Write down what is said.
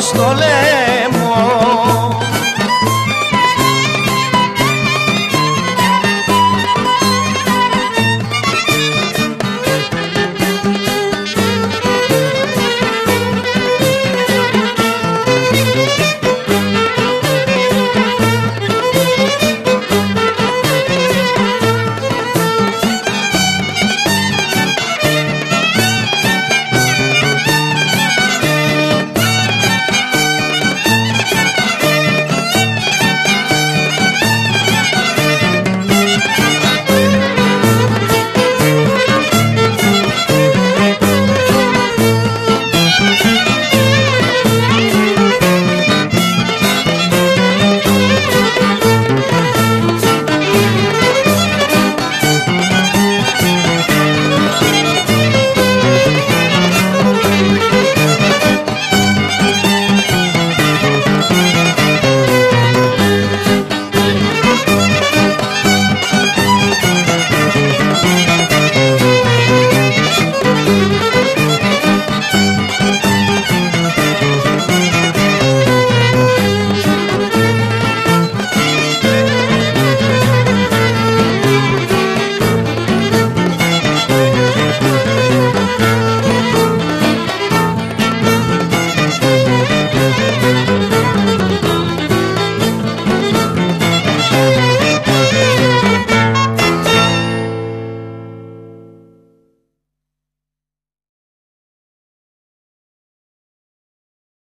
Στο λαιμό